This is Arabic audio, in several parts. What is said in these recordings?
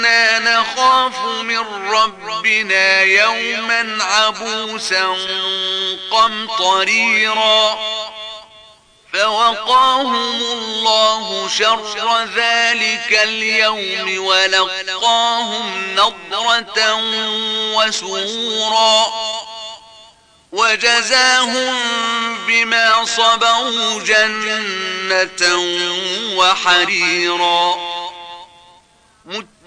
كنا نخاف من ربنا يوما عبوسا قمطريرا فوقاهم الله شر ذلك اليوم ولقاهم نضرة وسورا وجزاهم بما صبروا جنة وحريرا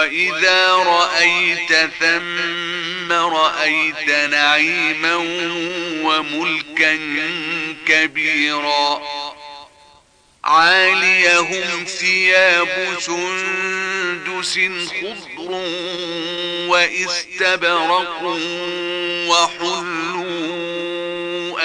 وَإِذَا رَأَيْتَ ثَمَّ رَأَيْتَ نَعِيمًا وَمُلْكًا كَبِيرًا عاليهم ثياب سندس خضر وإستبرق وحلون